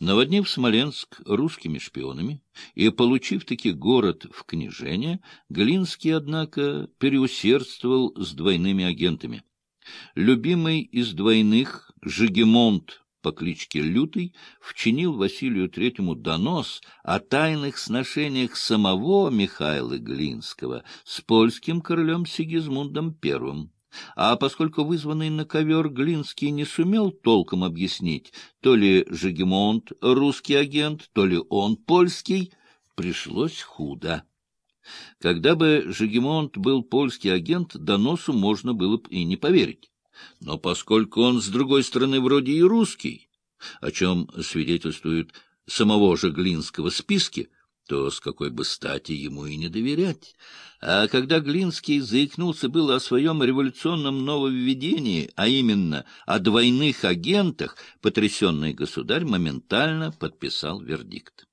Наводнив Смоленск русскими шпионами и получив таки город в княжение, Глинский, однако, переусердствовал с двойными агентами. Любимый из двойных, Жегемонт по кличке Лютый, вчинил Василию Третьему донос о тайных сношениях самого Михаила Глинского с польским королем Сигизмундом Первым. А поскольку вызванный на ковер Глинский не сумел толком объяснить, то ли Жегемонт — русский агент, то ли он польский, пришлось худо. Когда бы Жегемонт был польский агент, доносу можно было бы и не поверить. Но поскольку он, с другой стороны, вроде и русский, о чем свидетельствуют самого же Глинского списки, то с какой бы стати ему и не доверять. А когда Глинский заикнулся было о своем революционном нововведении, а именно о двойных агентах, потрясенный государь моментально подписал вердикт.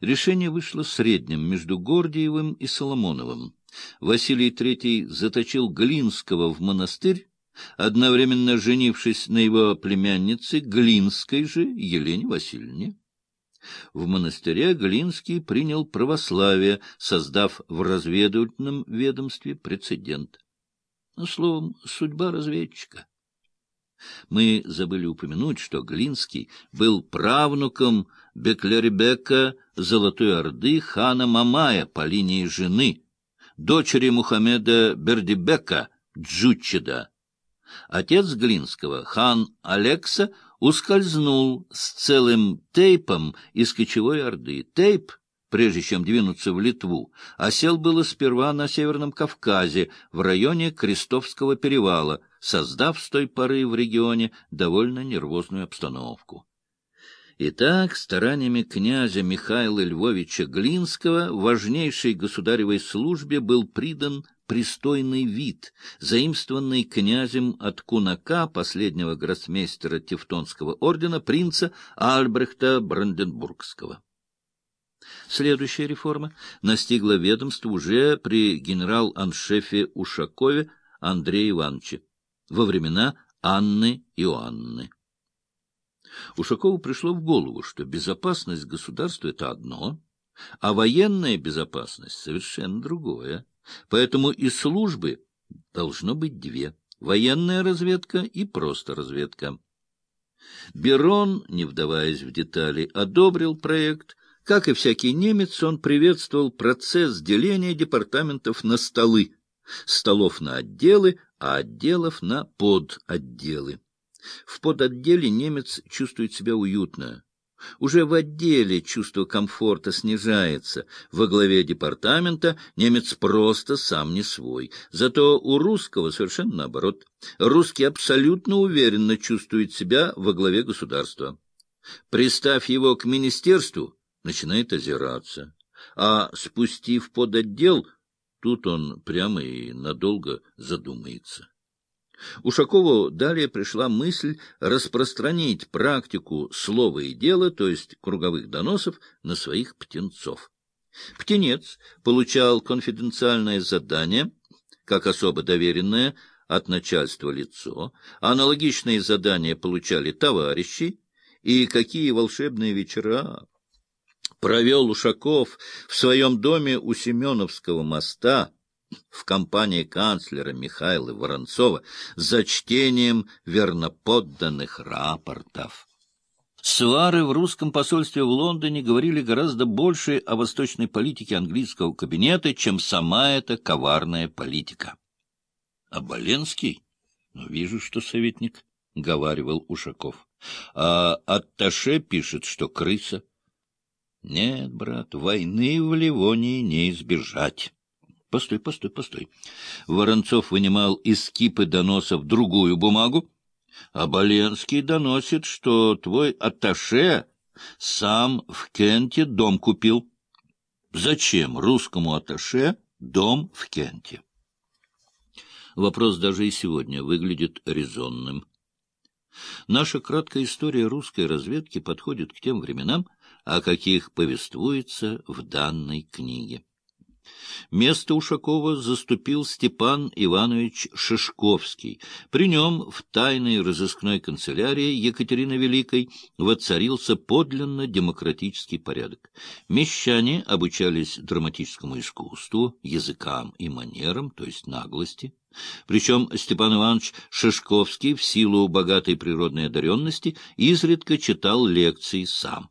Решение вышло средним между Гордиевым и Соломоновым. Василий III заточил Глинского в монастырь, одновременно женившись на его племяннице Глинской же Елене Васильевне. В монастыре Глинский принял православие, создав в разведывательном ведомстве прецедент. Ну, словом, судьба разведчика. Мы забыли упомянуть, что Глинский был правнуком Беклербека Золотой Орды хана Мамая по линии жены, дочери Мухаммеда Бердибека Джучеда. Отец Глинского, хан Алекса, ускользнул с целым тейпом из кочевой Орды. Тейп, прежде чем двинуться в Литву, осел было сперва на Северном Кавказе, в районе Крестовского перевала, создав с той поры в регионе довольно нервозную обстановку. Итак, стараниями князя Михаила Львовича Глинского важнейшей государевой службе был придан пристойный вид, заимствованный князем от кунака, последнего гроссмейстера Тевтонского ордена, принца Альбрехта Бранденбургского. Следующая реформа настигла ведомство уже при генерал-аншефе Ушакове Андрея Ивановича во времена Анны Иоанны. Ушакову пришло в голову, что безопасность государства — это одно, а военная безопасность — совершенно другое. Поэтому и службы должно быть две — военная разведка и просто разведка. Берон, не вдаваясь в детали, одобрил проект. Как и всякий немец, он приветствовал процесс деления департаментов на столы, столов на отделы, а отделов на подотделы. В подотделе немец чувствует себя уютно. Уже в отделе чувство комфорта снижается. Во главе департамента немец просто сам не свой. Зато у русского совершенно наоборот. Русский абсолютно уверенно чувствует себя во главе государства. Приставь его к министерству, начинает озираться. А спустив под отдел, тут он прямо и надолго задумается. Ушакову далее пришла мысль распространить практику слова и дела, то есть круговых доносов, на своих птенцов. Птенец получал конфиденциальное задание, как особо доверенное от начальства лицо, аналогичные задания получали товарищи, и какие волшебные вечера провел Ушаков в своем доме у Семеновского моста, в компании канцлера Михаила Воронцова за чтением верноподданных рапортов. Суары в русском посольстве в Лондоне говорили гораздо больше о восточной политике английского кабинета, чем сама эта коварная политика. — А Боленский? Ну, вижу, что советник, — говаривал Ушаков. — А Атташе пишет, что крыса. — Нет, брат, войны в Ливонии не избежать. Постой, постой, постой. Воронцов вынимал из кипы доносов другую бумагу, а Боленский доносит, что твой атташе сам в Кенте дом купил. Зачем русскому атташе дом в Кенте? Вопрос даже и сегодня выглядит резонным. Наша краткая история русской разведки подходит к тем временам, о каких повествуется в данной книге. Место Ушакова заступил Степан Иванович Шишковский. При нем в тайной разыскной канцелярии Екатерины Великой воцарился подлинно демократический порядок. Мещане обучались драматическому искусству, языкам и манерам, то есть наглости. Причем Степан Иванович Шишковский в силу богатой природной одаренности изредка читал лекции сам.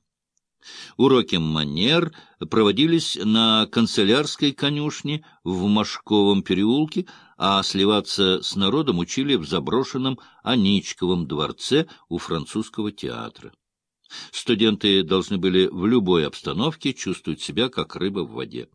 Уроки манер проводились на канцелярской конюшне в Машковом переулке, а сливаться с народом учили в заброшенном Аничковом дворце у французского театра. Студенты должны были в любой обстановке чувствовать себя как рыба в воде.